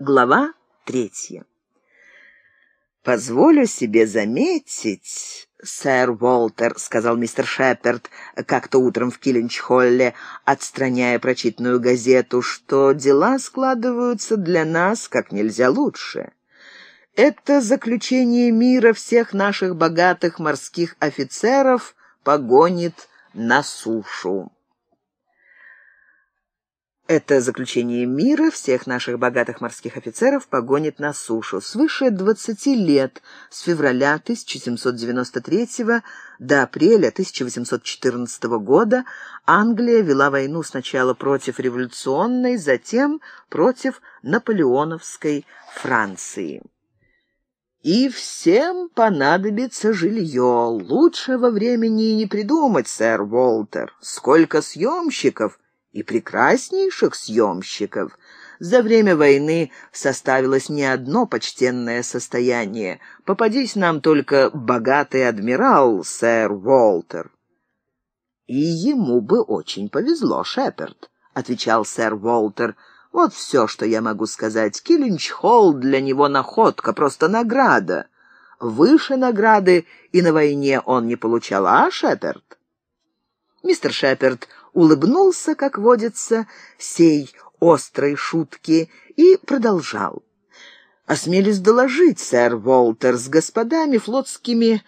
Глава третья. «Позволю себе заметить, сэр Уолтер», — сказал мистер Шепард как-то утром в Киллинч-Холле, отстраняя прочитанную газету, «что дела складываются для нас как нельзя лучше. Это заключение мира всех наших богатых морских офицеров погонит на сушу». Это заключение мира всех наших богатых морских офицеров погонит на сушу. Свыше 20 лет, с февраля 1793 до апреля 1814 года, Англия вела войну сначала против революционной, затем против наполеоновской Франции. И всем понадобится жилье. Лучшего времени не придумать, сэр Уолтер. Сколько съемщиков и прекраснейших съемщиков. За время войны составилось не одно почтенное состояние. Попадись нам только богатый адмирал, сэр Уолтер. «И ему бы очень повезло, Шеперд», — отвечал сэр Уолтер. «Вот все, что я могу сказать. Киллинч-Холл для него находка, просто награда. Выше награды и на войне он не получал, а, Шеперд?» Мистер Шеперд улыбнулся, как водится, сей острой шутки и продолжал. «Осмелюсь доложить, сэр Волтер, с господами флотскими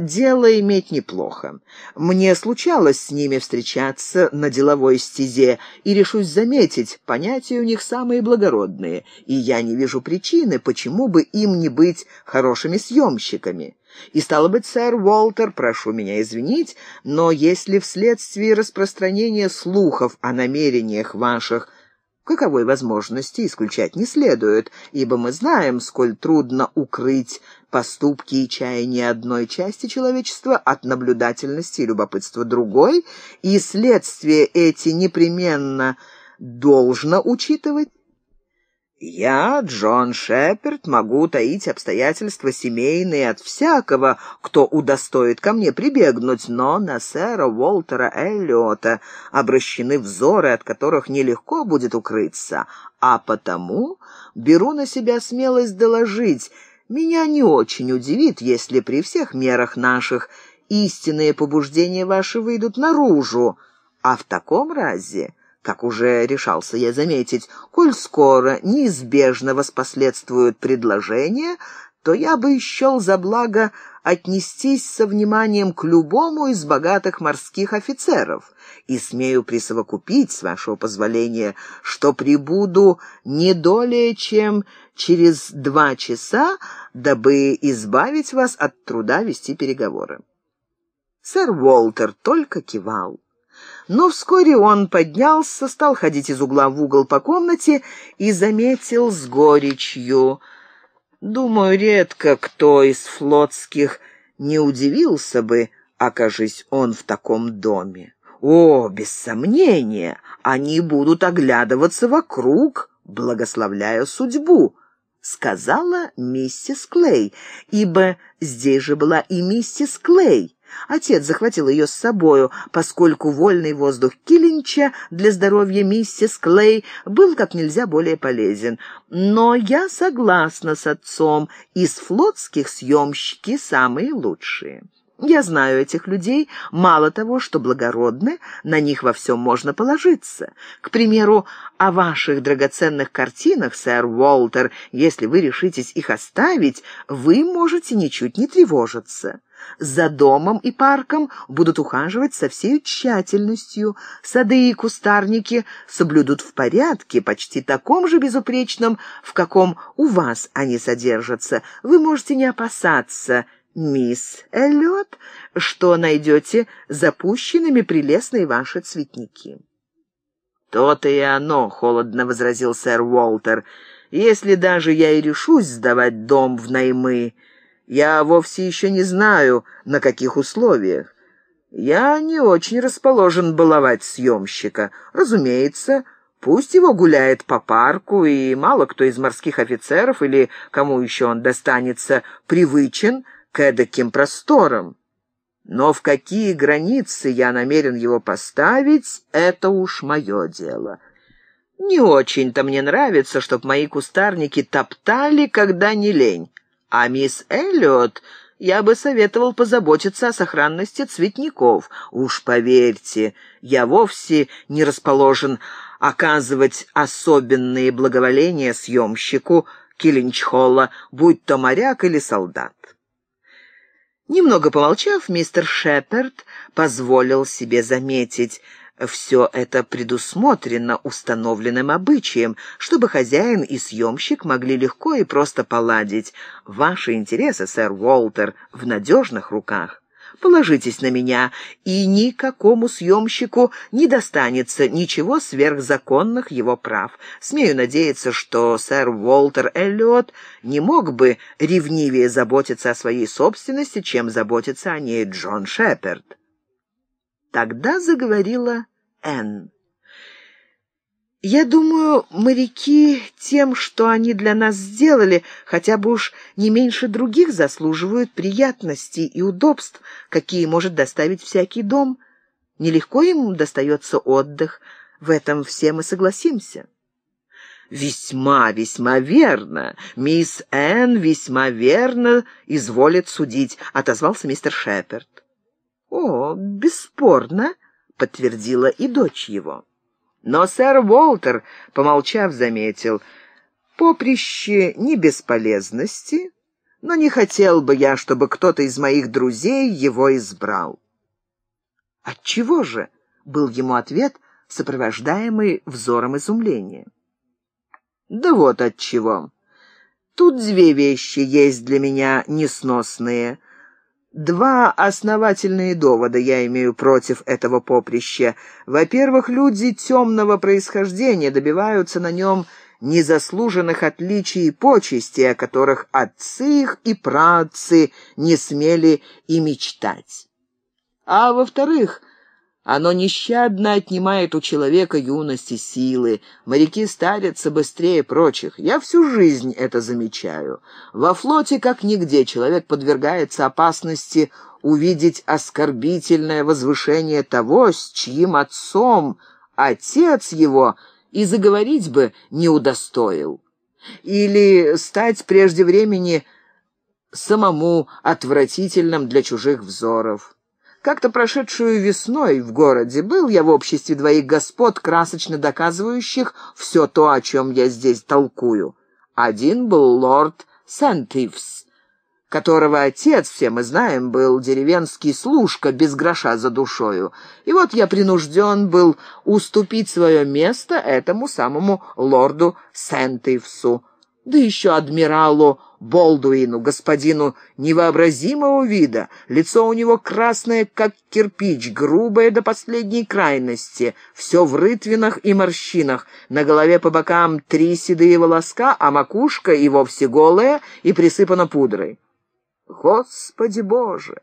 дело иметь неплохо. Мне случалось с ними встречаться на деловой стезе, и решусь заметить, понятия у них самые благородные, и я не вижу причины, почему бы им не быть хорошими съемщиками. И, стало быть, сэр Уолтер, прошу меня извинить, но если вследствие распространения слухов о намерениях ваших каковой возможности исключать не следует, ибо мы знаем, сколь трудно укрыть поступки и чаяния одной части человечества от наблюдательности и любопытства другой, и следствия эти непременно должно учитывать, я, Джон Шеперд, могу таить обстоятельства семейные от всякого, кто удостоит ко мне прибегнуть, но на сэра Уолтера Эллиота обращены взоры, от которых нелегко будет укрыться, а потому беру на себя смелость доложить. Меня не очень удивит, если при всех мерах наших истинные побуждения ваши выйдут наружу, а в таком разе как уже решался я заметить, коль скоро неизбежно воспоследствуют предложения, то я бы счел за благо отнестись со вниманием к любому из богатых морских офицеров, и смею присовокупить, с вашего позволения, что прибуду не долее, чем через два часа, дабы избавить вас от труда вести переговоры. Сэр Уолтер только кивал. Но вскоре он поднялся, стал ходить из угла в угол по комнате и заметил с горечью. Думаю, редко кто из флотских не удивился бы, окажись он в таком доме. О, без сомнения, они будут оглядываться вокруг, благословляя судьбу, сказала миссис Клей, ибо здесь же была и миссис Клей. Отец захватил ее с собою, поскольку вольный воздух Киллинча для здоровья миссис Клей был как нельзя более полезен. Но я согласна с отцом, из флотских съемщики самые лучшие. Я знаю этих людей, мало того, что благородны, на них во всем можно положиться. К примеру, о ваших драгоценных картинах, сэр Уолтер, если вы решитесь их оставить, вы можете ничуть не тревожиться. За домом и парком будут ухаживать со всей тщательностью. Сады и кустарники соблюдут в порядке, почти таком же безупречном, в каком у вас они содержатся. Вы можете не опасаться, мисс Эллиот, что найдете запущенными прелестные ваши цветники. «То-то и оно», — холодно возразил сэр Уолтер. «Если даже я и решусь сдавать дом в наймы, я вовсе еще не знаю, на каких условиях. Я не очень расположен баловать съемщика. Разумеется, пусть его гуляет по парку, и мало кто из морских офицеров или кому еще он достанется привычен к эдаким просторам. Но в какие границы я намерен его поставить, это уж мое дело. Не очень-то мне нравится, чтоб мои кустарники топтали, когда не лень. А мисс Эллиот я бы советовал позаботиться о сохранности цветников. Уж поверьте, я вовсе не расположен оказывать особенные благоволения съемщику Киллинчхолла, будь то моряк или солдат. Немного помолчав, мистер Шеперд позволил себе заметить, все это предусмотрено установленным обычаем, чтобы хозяин и съемщик могли легко и просто поладить. Ваши интересы, сэр Уолтер, в надежных руках. Положитесь на меня, и никакому съемщику не достанется ничего сверхзаконных его прав. Смею надеяться, что сэр Уолтер Эллиот не мог бы ревнивее заботиться о своей собственности, чем заботится о ней Джон Шеперд. Тогда заговорила Энн. Я думаю, моряки тем, что они для нас сделали, хотя бы уж не меньше других заслуживают приятностей и удобств, какие может доставить всякий дом. Нелегко им достается отдых, в этом все мы согласимся. «Весьма, весьма верно. Мисс Энн весьма верно изволит судить», — отозвался мистер Шеперд. «О, бесспорно», — подтвердила и дочь его. Но сэр Уолтер, помолчав, заметил, «Поприще не бесполезности, но не хотел бы я, чтобы кто-то из моих друзей его избрал». «Отчего же?» — был ему ответ, сопровождаемый взором изумления. «Да вот отчего. Тут две вещи есть для меня несносные. Два основательные довода я имею против этого поприща. Во-первых, люди темного происхождения добиваются на нем незаслуженных отличий и почестей, о которых отцы их и праотцы не смели и мечтать. А во-вторых, оно нещадно отнимает у человека юности силы. Моряки старятся быстрее прочих. Я всю жизнь это замечаю. Во флоте, как нигде, человек подвергается опасности увидеть оскорбительное возвышение того, с чьим отцом отец его и заговорить бы не удостоил. Или стать прежде времени самому отвратительным для чужих взоров. Как-то прошедшую весной в городе был я в обществе двоих господ, красочно доказывающих все то, о чем я здесь толкую. Один был лорд Сент-Ивс, которого отец, все мы знаем, был деревенский служка без гроша за душою. И вот я принужден был уступить свое место этому самому лорду Сент-Ивсу, да еще адмиралу Болдуину, господину невообразимого вида. Лицо у него красное, как кирпич, грубое до последней крайности, все в рытвинах и морщинах, на голове по бокам три седые волоска, а макушка и вовсе голая и присыпана пудрой. Господи Боже!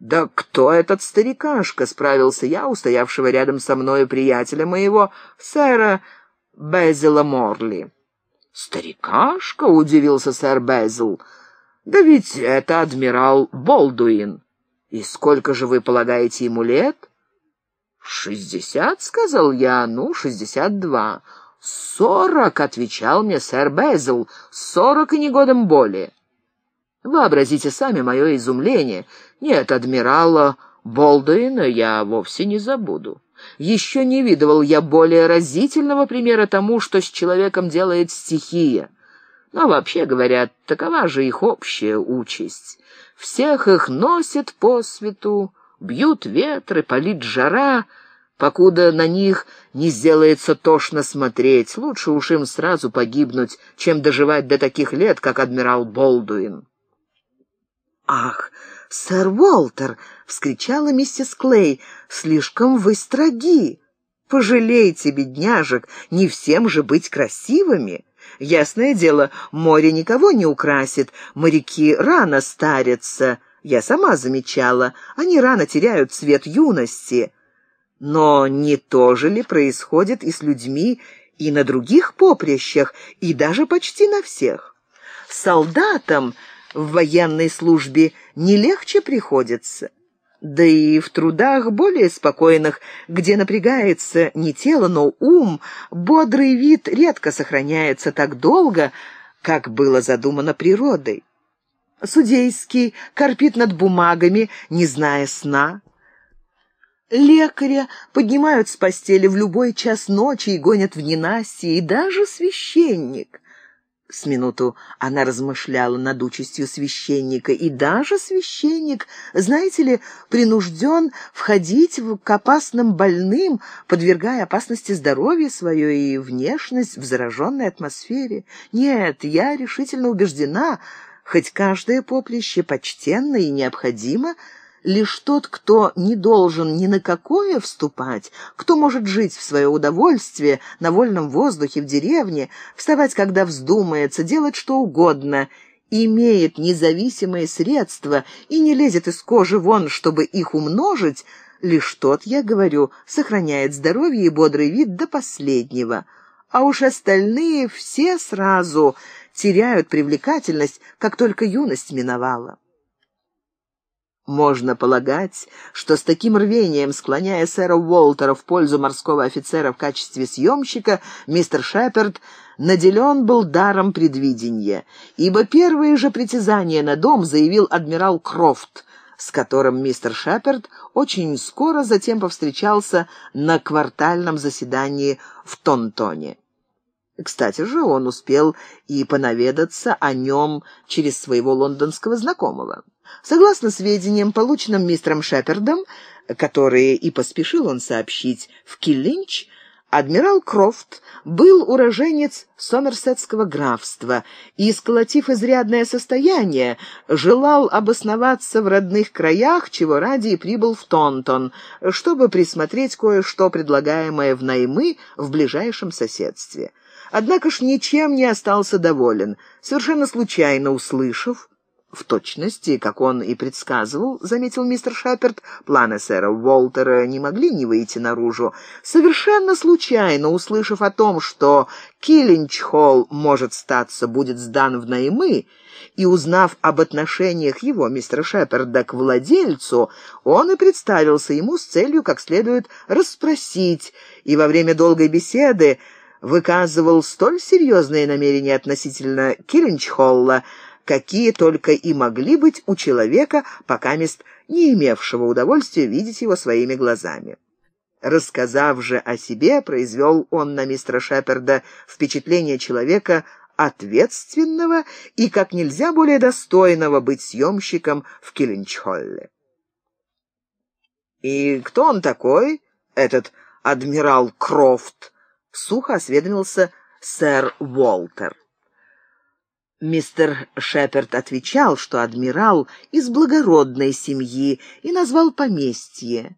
«Да кто этот старикашка?» — справился я, устоявшего рядом со мною приятеля моего, сэра Безила Морли. «Старикашка?» — удивился сэр Безл. «Да ведь это адмирал Болдуин. И сколько же вы полагаете ему лет?» «Шестьдесят», — сказал я, — «ну, шестьдесят два». «Сорок», — отвечал мне сэр Безл, — «сорок и не годом более». Вообразите сами мое изумление. Нет, адмирала Болдуина я вовсе не забуду. Еще не видывал я более разительного примера тому, что с человеком делает стихия. Но вообще, говорят, такова же их общая участь. Всех их носят по свету, бьют ветры, палит жара, покуда на них не сделается тошно смотреть. Лучше уж им сразу погибнуть, чем доживать до таких лет, как адмирал Болдуин. «Ах!» «Сэр Уолтер!» — вскричала миссис Клей. «Слишком вы строги! Пожалейте, бедняжек, не всем же быть красивыми!» Ясное дело, море никого не украсит, моряки рано старятся. Я сама замечала, они рано теряют цвет юности. Но не то же ли происходит и с людьми, и на других поприщах, и даже почти на всех? Солдатам в военной службе не легче приходится. Да и в трудах более спокойных, где напрягается не тело, но ум, бодрый вид редко сохраняется так долго, как было задумано природой. Судейский корпит над бумагами, не зная сна. Лекаря поднимают с постели в любой час ночи и гонят в ненастье, и даже священник. С минуту она размышляла над участью священника, и даже священник, знаете ли, принужден входить к опасным больным, подвергая опасности здоровье свое и внешность в зараженной атмосфере. Нет, я решительно убеждена, хоть каждое поприще почтенно и необходимо, Лишь тот, кто не должен ни на какое вступать, кто может жить в свое удовольствие, на вольном воздухе, в деревне, вставать, когда вздумается, делать что угодно, имеет независимые средства и не лезет из кожи вон, чтобы их умножить, лишь тот, я говорю, сохраняет здоровье и бодрый вид до последнего. А уж остальные все сразу теряют привлекательность, как только юность миновала. Можно полагать, что с таким рвением, склоняя сэра Уолтера в пользу морского офицера в качестве съемщика, мистер Шепард наделен был даром предвидения, ибо первые же притязания на дом заявил адмирал Крофт, с которым мистер Шепард очень скоро затем повстречался на квартальном заседании в Тонтоне. Кстати же, он успел и понаведаться о нем через своего лондонского знакомого. Согласно сведениям, полученным мистером Шепердом, которые и поспешил он сообщить в Киллинч, адмирал Крофт был уроженец Сомерсетского графства и, сколотив изрядное состояние, желал обосноваться в родных краях, чего ради и прибыл в Тонтон, чтобы присмотреть кое-что, предлагаемое в наймы в ближайшем соседстве. Однако ж ничем не остался доволен. Совершенно случайно услышав, в точности, как он и предсказывал, заметил мистер Шаперт, планы сэра Уолтера не могли не выйти наружу. Совершенно случайно, услышав о том, что Киллинч-Холл, может статься, будет сдан в наймы, и узнав об отношениях его, мистера Шеперда, к владельцу, он и представился ему с целью как следует расспросить, и во время долгой беседы выказывал столь серьезные намерения относительно Киллинч-Холла, какие только и могли быть у человека, пока мест не имевшего удовольствия видеть его своими глазами. Рассказав же о себе, произвел он на мистера Шеперда впечатление человека ответственного и как нельзя более достойного быть съемщиком в Киллинчхолле. «И кто он такой, этот адмирал Крофт?» — сухо осведомился сэр Уолтер. Мистер Шеперд отвечал, что адмирал из благородной семьи и назвал поместье.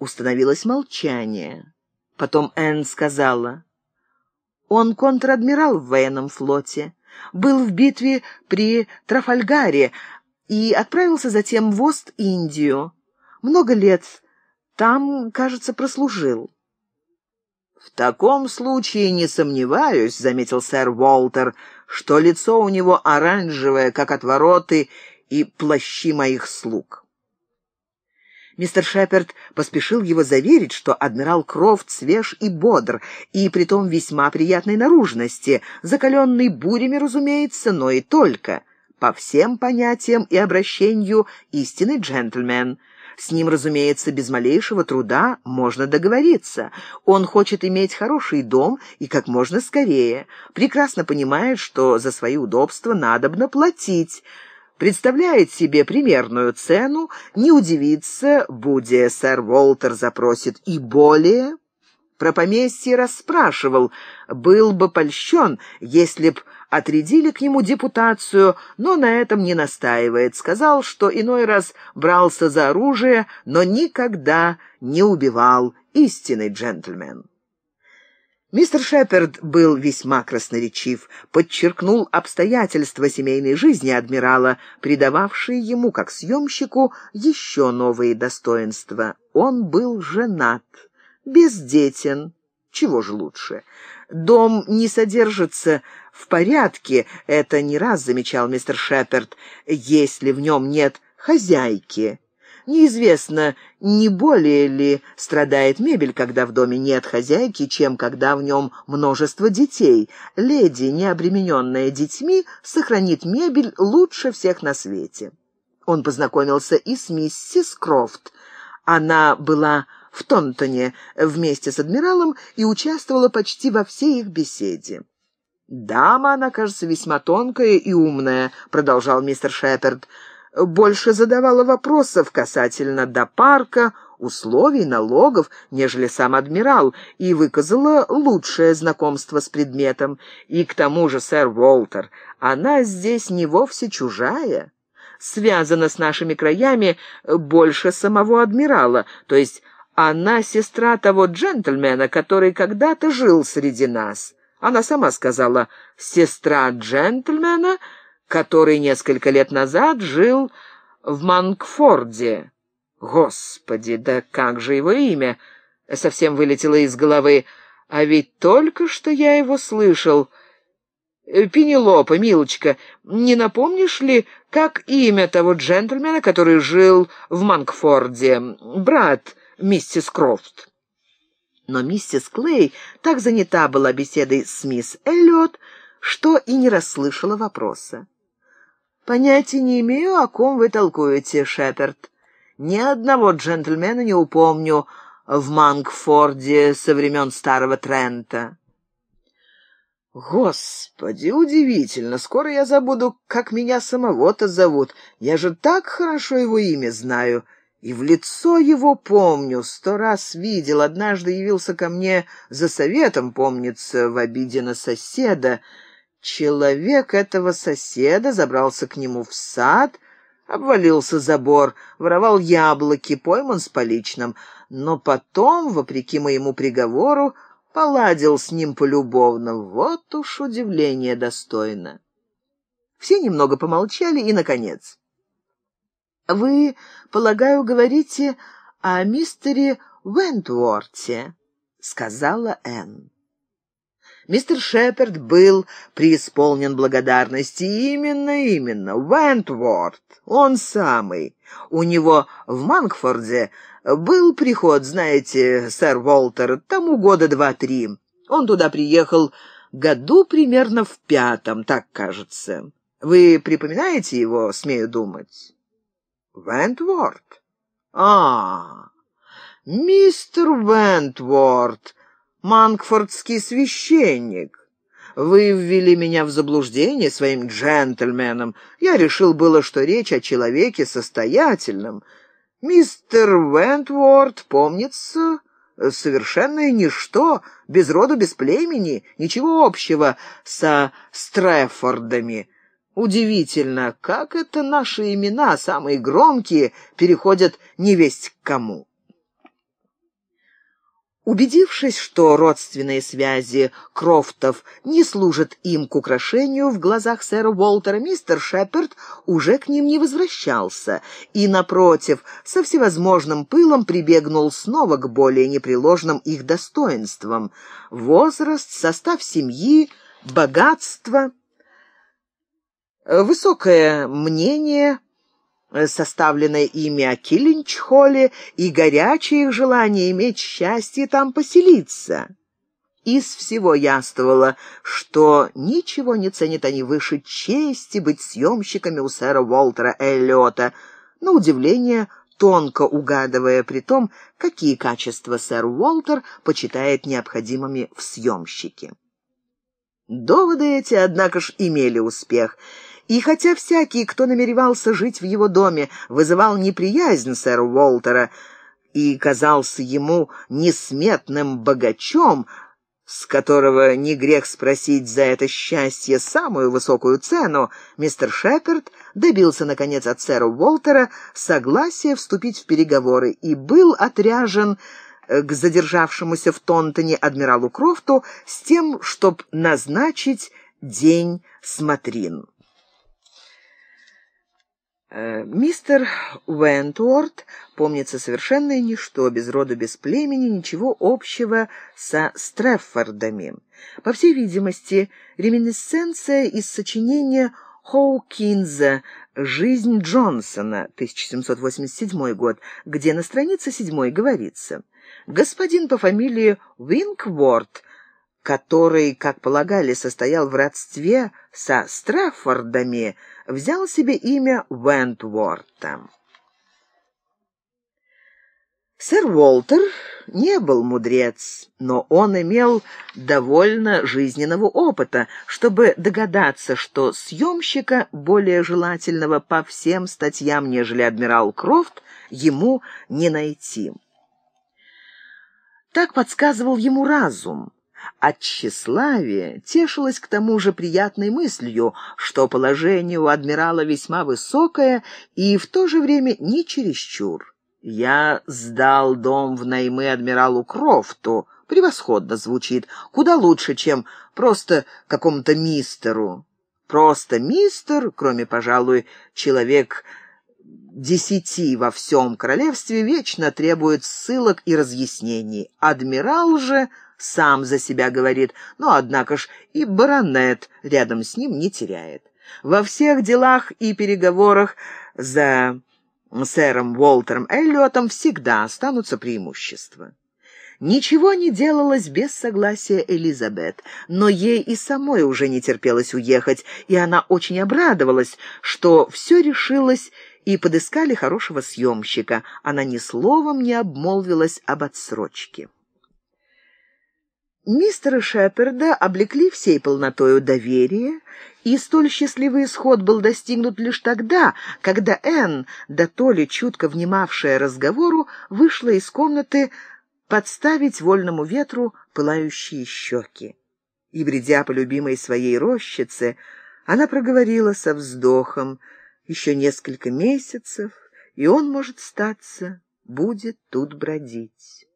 Установилось молчание. Потом Энн сказала, «Он контр-адмирал в военном флоте, был в битве при Трафальгаре и отправился затем в Ост-Индию. Много лет там, кажется, прослужил». «В таком случае не сомневаюсь», — заметил сэр Уолтер, — что лицо у него оранжевое, как отвороты и плащи моих слуг. Мистер Шеперд поспешил его заверить, что адмирал Крофт свеж и бодр, и притом весьма приятной наружности, закаленный бурями, разумеется, но и только. По всем понятиям и обращению истинный джентльмен — с ним, разумеется, без малейшего труда можно договориться. Он хочет иметь хороший дом и как можно скорее. Прекрасно понимает, что за свои удобства надобно платить. Представляет себе примерную цену, не удивится, будя сэр Волтер запросит и более. Про поместье расспрашивал, был бы польщен, если б отрядили к нему депутацию, но на этом не настаивает. Сказал, что иной раз брался за оружие, но никогда не убивал истинный джентльмен. Мистер Шеперд был весьма красноречив, подчеркнул обстоятельства семейной жизни адмирала, придававшие ему, как съемщику, еще новые достоинства. Он был женат, бездетен, чего же лучше. Дом не содержится в порядке, это не раз замечал мистер Шеперд, если в нем нет хозяйки. Неизвестно, не более ли страдает мебель, когда в доме нет хозяйки, чем когда в нем множество детей. Леди, не обремененная детьми, сохранит мебель лучше всех на свете. Он познакомился и с миссис Крофт. Она была в Тонтоне вместе с адмиралом и участвовала почти во всей их беседе. «Дама, она, кажется, весьма тонкая и умная», — продолжал мистер Шеперд больше задавала вопросов касательно до парка, условий, налогов, нежели сам адмирал, и выказала лучшее знакомство с предметом. И к тому же, сэр Уолтер, она здесь не вовсе чужая, связана с нашими краями больше самого адмирала, то есть она сестра того джентльмена, который когда-то жил среди нас. Она сама сказала «сестра джентльмена», который несколько лет назад жил в Манкфорде. Господи, да как же его имя? Совсем вылетело из головы. А ведь только что я его слышал. Пенелопа, милочка, не напомнишь ли, как имя того джентльмена, который жил в Манкфорде? Брат миссис Крофт. Но миссис Клей так занята была беседой с мисс Эллиот, что и не расслышала вопроса. «Понятия не имею, о ком вы толкуете, Шеперд. Ни одного джентльмена не упомню в Мангфорде со времен старого Трента». «Господи, удивительно! Скоро я забуду, как меня самого-то зовут. Я же так хорошо его имя знаю. И в лицо его помню. Сто раз видел. Однажды явился ко мне за советом, помнится, в обиде на соседа». Человек этого соседа забрался к нему в сад, обвалился забор, воровал яблоки, пойман с поличным, но потом, вопреки моему приговору, поладил с ним полюбовно. Вот уж удивление достойно. Все немного помолчали и, наконец. «Вы, полагаю, говорите о мистере Вентворте», — сказала Энн. Мистер Шеперд был преисполнен благодарности. Именно, именно, Вентворд, он самый. У него в Манкфорде был приход, знаете, сэр Волтер, тому года два-три. Он туда приехал году примерно в пятом, так кажется. Вы припоминаете его, смею думать? Вентворд? А, мистер Вентворд, Манкфордский священник. Вы ввели меня в заблуждение своим джентльменом. Я решил было, что речь о человеке состоятельном. Мистер Вентворд, помнится, совершенное ничто, без рода, без племени, ничего общего со Стрэфордами. Удивительно, как это наши имена, самые громкие, переходят невесть к кому. Убедившись, что родственные связи Крофтов не служат им к украшению в глазах сэра Уолтера, мистер Шепард уже к ним не возвращался и, напротив, со всевозможным пылом прибегнул снова к более непреложным их достоинствам. Возраст, состав семьи, богатство, высокое мнение — Э, составленное ими о Киллинчхолле и горячее их желание иметь счастье там поселиться. Из всего яствовало, что ничего не ценят они выше чести быть съемщиками у сэра Уолтера Эллиота, на удивление тонко угадывая при том, какие качества сэр Уолтер почитает необходимыми в съемщике. Доводы эти, однако ж, имели успех — и хотя всякий, кто намеревался жить в его доме, вызывал неприязнь сэра Уолтера и казался ему несметным богачом, с которого не грех спросить за это счастье самую высокую цену, мистер Шеперд добился, наконец, от сэра Уолтера согласия вступить в переговоры и был отряжен э, к задержавшемуся в Тонтоне адмиралу Крофту с тем, чтобы назначить день смотрин. Э, мистер Уэнтворд, помнится, совершенно ничто, без рода, без племени, ничего общего со Стреффордами. По всей видимости, реминесценция из сочинения Хоукинза «Жизнь Джонсона», 1787 год, где на странице 7 говорится «Господин по фамилии Уинкворт, который, как полагали, состоял в родстве со Страффордами, взял себе имя Вентворта». Сэр Уолтер не был мудрец, но он имел довольно жизненного опыта, чтобы догадаться, что съемщика, более желательного по всем статьям, нежели адмирал Крофт, ему не найти. Так подсказывал ему разум. От тщеславия тешилась к тому же приятной мыслью, что положение у адмирала весьма высокое и в то же время не чересчур. «Я сдал дом в наймы адмиралу Крофту». Превосходно звучит. Куда лучше, чем просто какому-то мистеру. Просто мистер, кроме, пожалуй, человек десяти во всем королевстве, вечно требует ссылок и разъяснений. Адмирал же сам за себя говорит, но, однако ж, и баронет рядом с ним не теряет. Во всех делах и переговорах за сэром Уолтером Эллиотом всегда останутся преимущества. Ничего не делалось без согласия Элизабет, но ей и самой уже не терпелось уехать, и она очень обрадовалась, что все решилось и подыскали хорошего съемщика. Она ни словом не обмолвилась об отсрочке. Мистера Шеперда облекли всей полнотою доверия, и столь счастливый исход был достигнут лишь тогда, когда Энн, да то ли чутко внимавшая разговору, вышла из комнаты подставить вольному ветру пылающие щеки. И, бредя по любимой своей рощице, она проговорила со вздохом, «Еще несколько месяцев, и он, может статься, будет тут бродить».